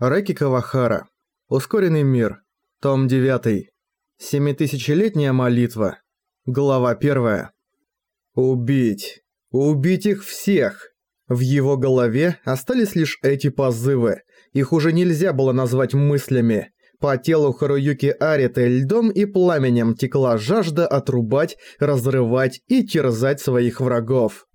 Рэки Кавахара. Ускоренный мир. Том 9. Семитысячелетняя молитва. Глава 1. Убить. Убить их всех. В его голове остались лишь эти позывы. Их уже нельзя было назвать мыслями. По телу Харуюки Ариты льдом и пламенем текла жажда отрубать, разрывать и терзать своих врагов.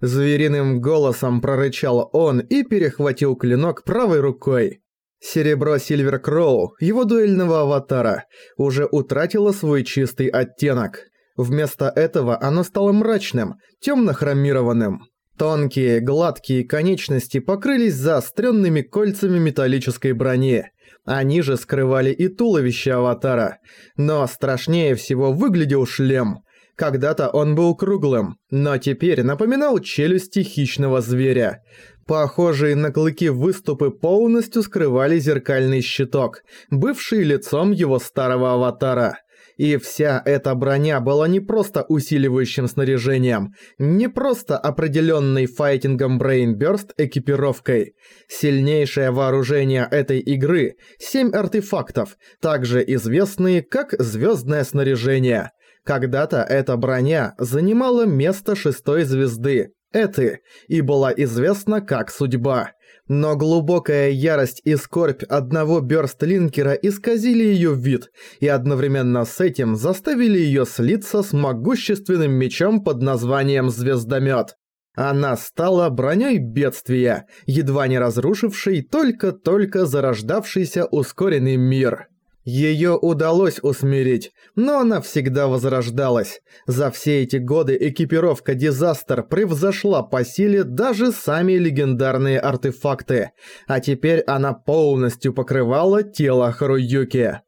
Звериным голосом прорычал он и перехватил клинок правой рукой. Серебро Сильвер Кроу, его дуэльного аватара, уже утратило свой чистый оттенок. Вместо этого оно стало мрачным, темно-хромированным. Тонкие, гладкие конечности покрылись заостренными кольцами металлической брони. Они же скрывали и туловище аватара. Но страшнее всего выглядел шлем – когда-то он был круглым, но теперь напоминал челюсти хищного зверя. Похожие на клыки выступы полностью скрывали зеркальный щиток, бывший лицом его старого аватара. И вся эта броня была не просто усиливающим снаряжением, не просто определенной файтингом Brainburst экипировкой. Сильнейшее вооружение этой игры – 7 артефактов, также известные как звездное снаряжение – когда-то эта броня занимала место шестой звезды, Эты, и была известна как Судьба. Но глубокая ярость и скорбь одного бёрстлинкера исказили её вид и одновременно с этим заставили её слиться с могущественным мечом под названием «Звездомёт». Она стала броней бедствия, едва не разрушившей только-только зарождавшийся ускоренный мир. Её удалось усмирить, но она всегда возрождалась. За все эти годы экипировка Дизастер превзошла по силе даже сами легендарные артефакты, а теперь она полностью покрывала тело Харуюки.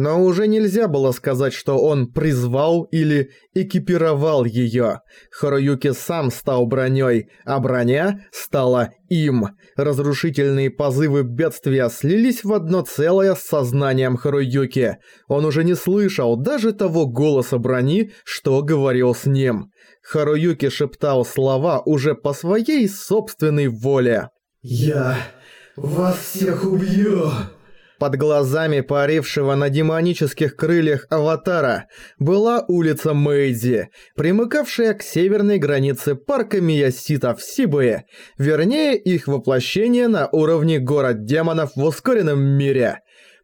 Но уже нельзя было сказать, что он призвал или экипировал её. Харуюки сам стал бронёй, а броня стала им. Разрушительные позывы бедствия слились в одно целое с сознанием Харуюки. Он уже не слышал даже того голоса брони, что говорил с ним. Харуюки шептал слова уже по своей собственной воле. «Я вас всех убью!» Под глазами парившего на демонических крыльях аватара была улица Мэйзи, примыкавшая к северной границе парка Миясита в Сибуе, вернее их воплощение на уровне город демонов в ускоренном мире.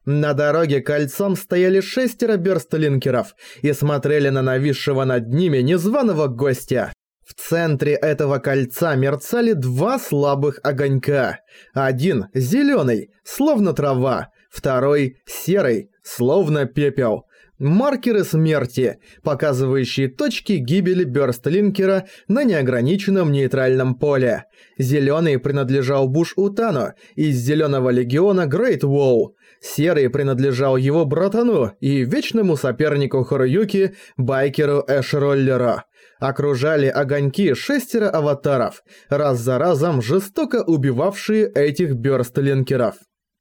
На дороге кольцом стояли шестеро бёрстлинкеров и смотрели на нависшего над ними незваного гостя. В центре этого кольца мерцали два слабых огонька. Один зеленый, словно трава, второй серый, словно пепел. Маркеры смерти, показывающие точки гибели Бёрстлинкера на неограниченном нейтральном поле. Зеленый принадлежал Буш Утану из Зеленого Легиона Грейт Уолл. Серый принадлежал его братану и вечному сопернику Хоруюки, байкеру Эш-Роллеру. Окружали огоньки шестеро аватаров, раз за разом жестоко убивавшие этих бёрстлинкеров.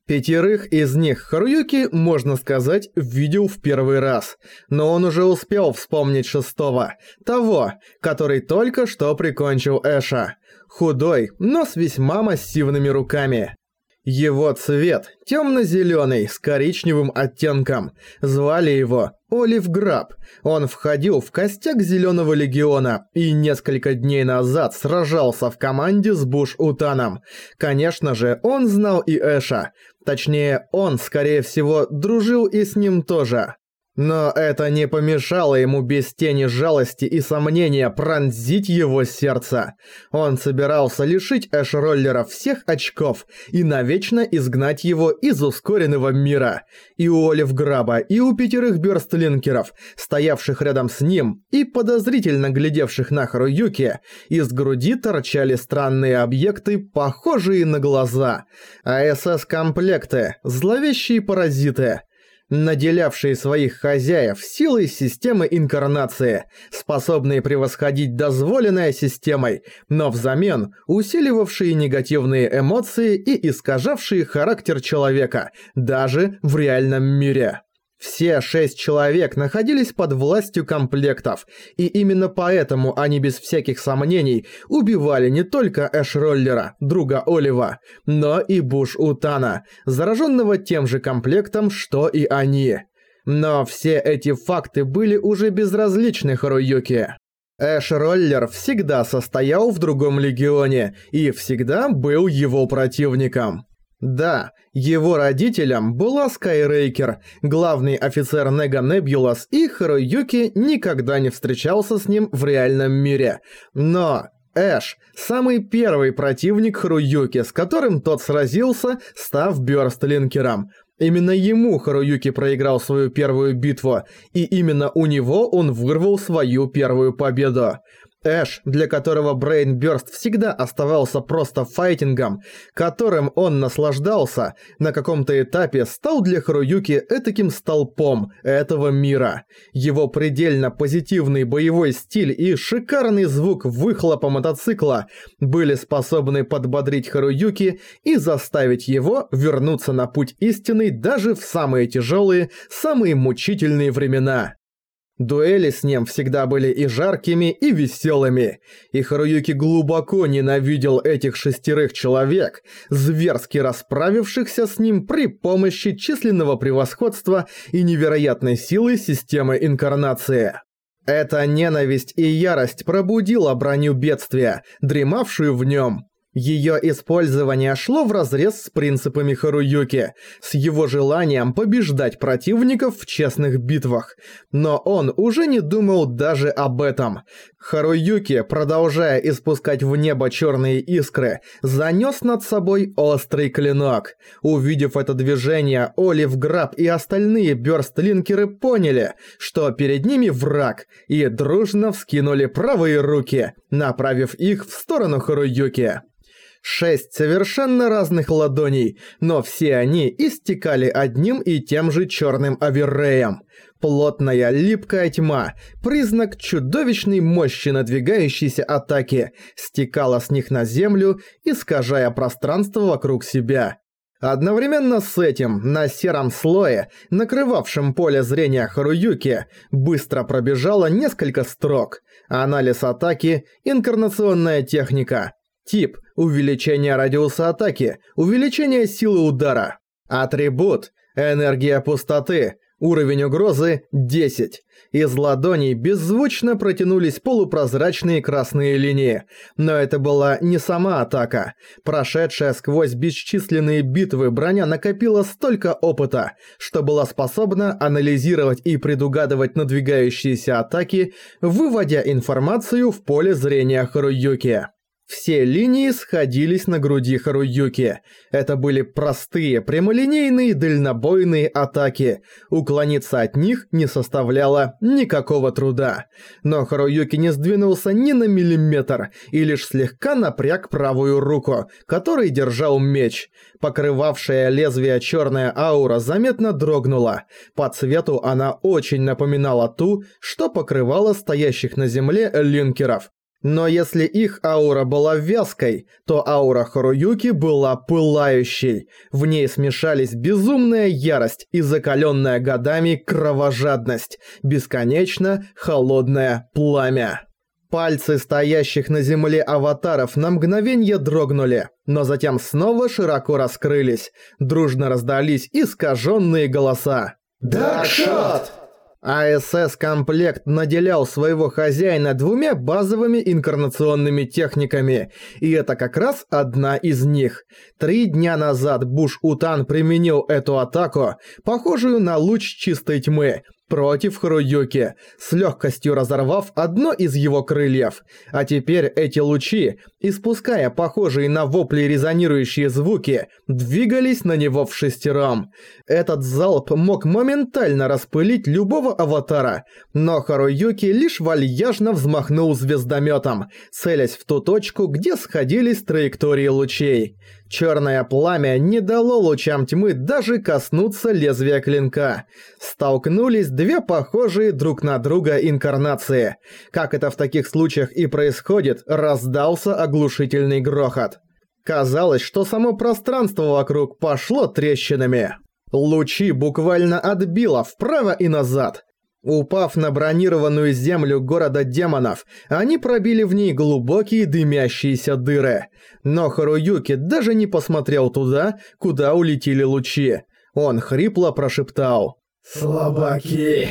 Пятерых из них Харуюки, можно сказать, видел в первый раз, но он уже успел вспомнить шестого, того, который только что прикончил Эша. Худой, но с весьма массивными руками. Его цвет темно-зеленый с коричневым оттенком. Звали его Олив Граб. Он входил в костяк Зеленого Легиона и несколько дней назад сражался в команде с Буш Утаном. Конечно же, он знал и Эша. Точнее, он, скорее всего, дружил и с ним тоже. Но это не помешало ему без тени жалости и сомнения пронзить его сердце. Он собирался лишить Эш-роллера всех очков и навечно изгнать его из ускоренного мира. И у Олив Граба, и у пятерых бёрстлинкеров, стоявших рядом с ним и подозрительно глядевших на Харуюки, из груди торчали странные объекты, похожие на глаза. АСС-комплекты, зловещие паразиты – наделявшие своих хозяев силой системы инкарнации, способные превосходить дозволенное системой, но взамен усиливавшие негативные эмоции и искажавшие характер человека, даже в реальном мире. Все шесть человек находились под властью комплектов, и именно поэтому они без всяких сомнений убивали не только Эш-Роллера, друга Олива, но и Буш-Утана, зараженного тем же комплектом, что и они. Но все эти факты были уже безразличны Харуюке. Эш-Роллер всегда состоял в другом легионе и всегда был его противником. Да, его родителям была Скайрейкер, главный офицер Нега Небулас, и Харуюки никогда не встречался с ним в реальном мире. Но Эш – самый первый противник Харуюки, с которым тот сразился, став Бёрстлинкером. Именно ему Харуюки проиграл свою первую битву, и именно у него он вырвал свою первую победу. Эш, для которого Burst всегда оставался просто файтингом, которым он наслаждался, на каком-то этапе стал для Харуюки этаким столпом этого мира. Его предельно позитивный боевой стиль и шикарный звук выхлопа мотоцикла были способны подбодрить Харуюки и заставить его вернуться на путь истинный даже в самые тяжелые, самые мучительные времена. Дуэли с ним всегда были и жаркими, и веселыми, и Харуюки глубоко ненавидел этих шестерых человек, зверски расправившихся с ним при помощи численного превосходства и невероятной силы системы инкарнации. Эта ненависть и ярость пробудила броню бедствия, дремавшую в нем, Её использование шло вразрез с принципами Харуюки, с его желанием побеждать противников в честных битвах. Но он уже не думал даже об этом. Харуюки, продолжая испускать в небо чёрные искры, занёс над собой острый клинок. Увидев это движение, Олив Граб и остальные бёрстлинкеры поняли, что перед ними враг, и дружно вскинули правые руки, направив их в сторону Харуюки. Шесть совершенно разных ладоней, но все они истекали одним и тем же черным оверреем. Плотная, липкая тьма, признак чудовищной мощи надвигающейся атаки, стекала с них на землю, искажая пространство вокруг себя. Одновременно с этим на сером слое, накрывавшем поле зрения Харуюки, быстро пробежало несколько строк. Анализ атаки, инкарнационная техника. Тип – увеличение радиуса атаки, увеличение силы удара. Атрибут – энергия пустоты, уровень угрозы – 10. Из ладоней беззвучно протянулись полупрозрачные красные линии. Но это была не сама атака. Прошедшая сквозь бесчисленные битвы броня накопила столько опыта, что была способна анализировать и предугадывать надвигающиеся атаки, выводя информацию в поле зрения Харуюки. Все линии сходились на груди Харуюки. Это были простые, прямолинейные, дальнобойные атаки. Уклониться от них не составляло никакого труда. Но Харуюки не сдвинулся ни на миллиметр и лишь слегка напряг правую руку, которой держал меч. Покрывавшая лезвие черная аура заметно дрогнула. По цвету она очень напоминала ту, что покрывала стоящих на земле линкеров. Но если их аура была вязкой, то аура Харуюки была пылающей. В ней смешались безумная ярость и закаленная годами кровожадность, бесконечно холодное пламя. Пальцы стоящих на земле аватаров на мгновение дрогнули, но затем снова широко раскрылись, дружно раздались искаженные голоса. «Даркшот!» АСС-комплект наделял своего хозяина двумя базовыми инкарнационными техниками, и это как раз одна из них. Три дня назад Буш-Утан применил эту атаку, похожую на луч чистой тьмы, против Харуюки, с легкостью разорвав одно из его крыльев. А теперь эти лучи, испуская похожие на вопли резонирующие звуки, двигались на него в шестером. Этот залп мог моментально распылить любого аватара, но Харуюки лишь вальяжно взмахнул звездометом, целясь в ту точку, где сходились траектории лучей. Черное пламя не дало лучам тьмы даже коснуться лезвия клинка. Столкнулись две похожие друг на друга инкарнации. Как это в таких случаях и происходит, раздался оглушительный грохот. Казалось, что само пространство вокруг пошло трещинами. Лучи буквально отбило вправо и назад. Упав на бронированную землю города демонов, они пробили в ней глубокие дымящиеся дыры. Но Харуюки даже не посмотрел туда, куда улетели лучи. Он хрипло прошептал «Слабаки!»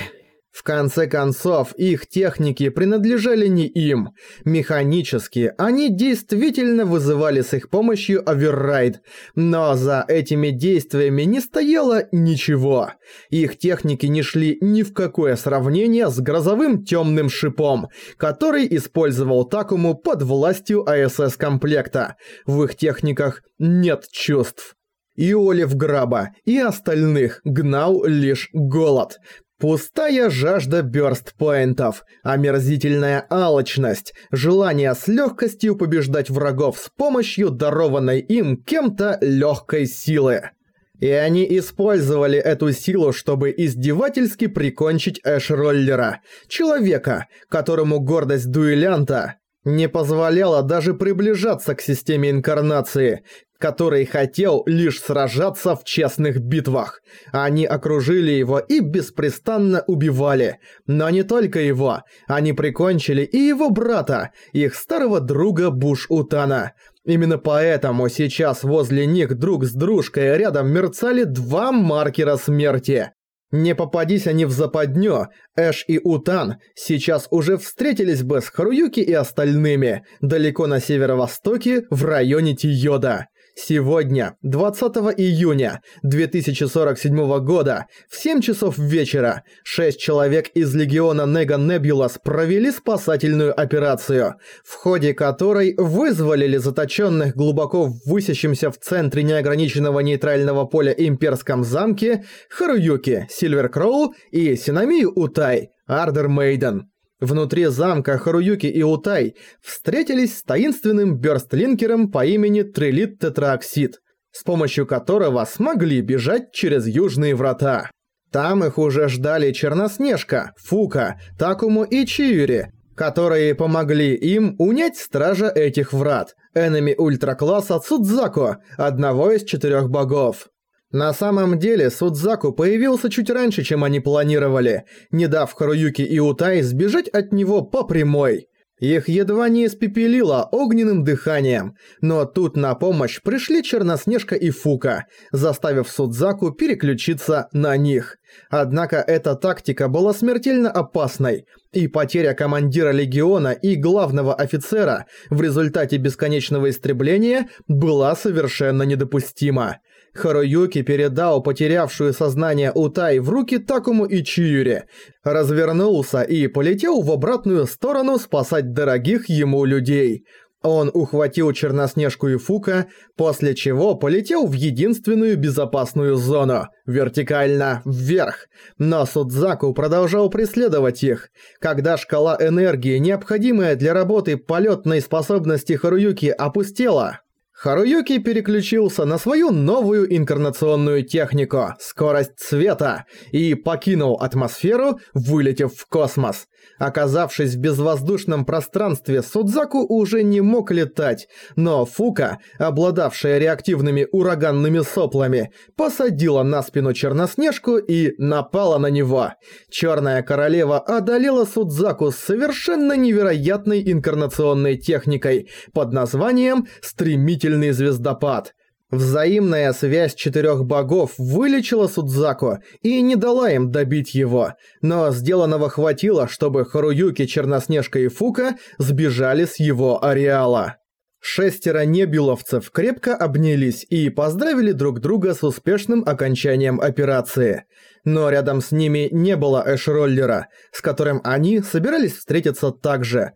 В конце концов, их техники принадлежали не им. Механически, они действительно вызывали с их помощью оверрайд, но за этими действиями не стояло ничего. Их техники не шли ни в какое сравнение с грозовым темным шипом, который использовал Такому под властью АСС-комплекта. В их техниках нет чувств. И Олив Граба, и остальных гнал лишь голод. Пустая жажда бёрстпоинтов, омерзительная алчность, желание с легкостью побеждать врагов с помощью дарованной им кем-то легкой силы. И они использовали эту силу, чтобы издевательски прикончить Эш-роллера, человека, которому гордость дуэлянта не позволяла даже приближаться к системе инкарнации, который хотел лишь сражаться в честных битвах. Они окружили его и беспрестанно убивали. Но не только его. Они прикончили и его брата, их старого друга Буш-Утана. Именно поэтому сейчас возле них друг с дружкой рядом мерцали два маркера смерти. Не попадись они в западню, Эш и Утан сейчас уже встретились бы с Харуюки и остальными, далеко на северо-востоке, в районе Тиода. Сегодня, 20 июня 2047 года, в 7 часов вечера, 6 человек из легиона Нега Небулас провели спасательную операцию, в ходе которой вызволили заточенных глубоко высящимся в центре неограниченного нейтрального поля имперском замке Харуюки, Сильвер Кроу и Синамию Утай, Ардер Мейден. Внутри замка Харуюки и Утай встретились с таинственным бёрстлинкером по имени Трилит Тетраоксид, с помощью которого смогли бежать через южные врата. Там их уже ждали Черноснежка, Фука, Такому и Чиюри, которые помогли им унять стража этих врат, энеми ультракласса Цудзако, одного из четырех богов. На самом деле Судзаку появился чуть раньше, чем они планировали, не дав Харуюки и Утай сбежать от него по прямой. Их едва не испепелило огненным дыханием, но тут на помощь пришли Черноснежка и Фука, заставив Судзаку переключиться на них. Однако эта тактика была смертельно опасной, и потеря командира легиона и главного офицера в результате бесконечного истребления была совершенно недопустима. Харуюки передал потерявшую сознание Утай в руки Такому и Чиюри, развернулся и полетел в обратную сторону спасать дорогих ему людей. Он ухватил Черноснежку и Фука, после чего полетел в единственную безопасную зону, вертикально вверх. Но Судзаку продолжал преследовать их. Когда шкала энергии, необходимая для работы полетной способности Харуюки, опустела, Харуюки переключился на свою новую инкарнационную технику – скорость света, и покинул атмосферу, вылетев в космос. Оказавшись в безвоздушном пространстве, Судзаку уже не мог летать, но Фука, обладавшая реактивными ураганными соплами, посадила на спину Черноснежку и напала на него. Черная королева одолела Судзаку с совершенно невероятной инкарнационной техникой под названием «Стремительный звездопад». Взаимная связь четырех богов вылечила Судзаку и не дала им добить его, но сделанного хватило, чтобы Харуюки, Черноснежка и Фука сбежали с его ареала. Шестеро небюловцев крепко обнялись и поздравили друг друга с успешным окончанием операции. Но рядом с ними не было Эш-роллера, с которым они собирались встретиться также,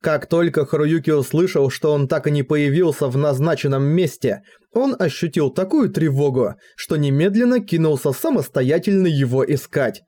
как только Харуюки услышал, что он так и не появился в назначенном месте, он ощутил такую тревогу, что немедленно кинулся самостоятельно его искать.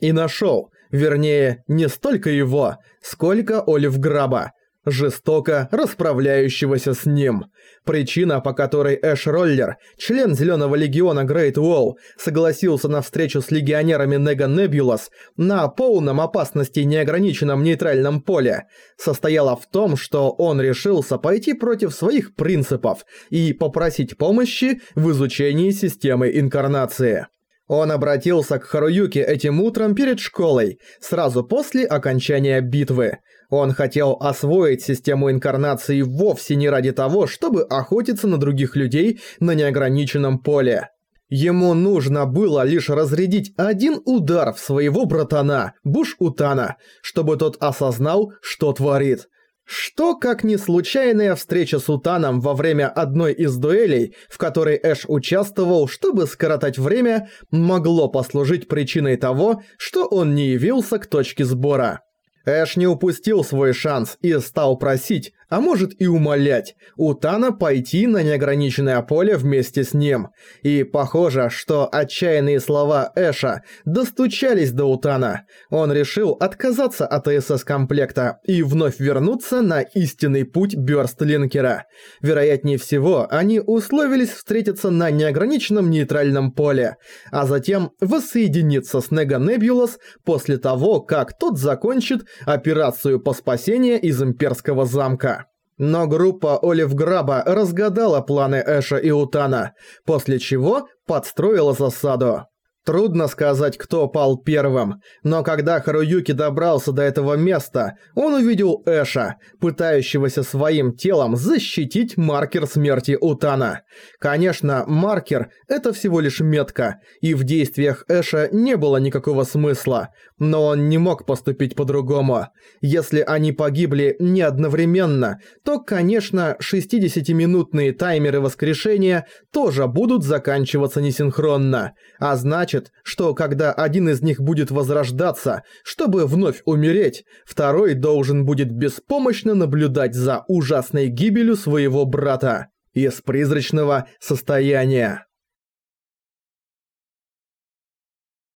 И нашел, вернее, не столько его, сколько Олив Граба, жестоко расправляющегося с ним. Причина, по которой Эш Роллер, член Зелёного Легиона Грейт Уолл, согласился на встречу с легионерами Нега Небулас на полном опасности неограниченном нейтральном поле, состояла в том, что он решился пойти против своих принципов и попросить помощи в изучении системы инкарнации. Он обратился к Харуюке этим утром перед школой, сразу после окончания битвы. Он хотел освоить систему инкарнации вовсе не ради того, чтобы охотиться на других людей на неограниченном поле. Ему нужно было лишь разрядить один удар в своего братана, Буш-Утана, чтобы тот осознал, что творит. Что, как не случайная встреча с Утаном во время одной из дуэлей, в которой Эш участвовал, чтобы скоротать время, могло послужить причиной того, что он не явился к точке сбора. Эш не упустил свой шанс и стал просить, а может и умолять, Утана пойти на неограниченное поле вместе с ним. И похоже, что отчаянные слова Эша достучались до Утана. Он решил отказаться от СС-комплекта и вновь вернуться на истинный путь Бёрстлинкера. Вероятнее всего, они условились встретиться на неограниченном нейтральном поле, а затем воссоединиться с Нега Небулас после того, как тот закончит операцию по спасению из имперского замка. Но группа Олив Граба разгадала планы Эша и Утана, после чего подстроила засаду. Трудно сказать, кто пал первым, но когда Харуюки добрался до этого места, он увидел Эша, пытающегося своим телом защитить маркер смерти Утана. Конечно, маркер – это всего лишь метка, и в действиях Эша не было никакого смысла, но он не мог поступить по-другому. Если они погибли не одновременно, то, конечно, 60-минутные таймеры воскрешения тоже будут заканчиваться несинхронно, а значит, значит, что когда один из них будет возрождаться, чтобы вновь умереть, второй должен будет беспомощно наблюдать за ужасной гибелью своего брата из призрачного состояния.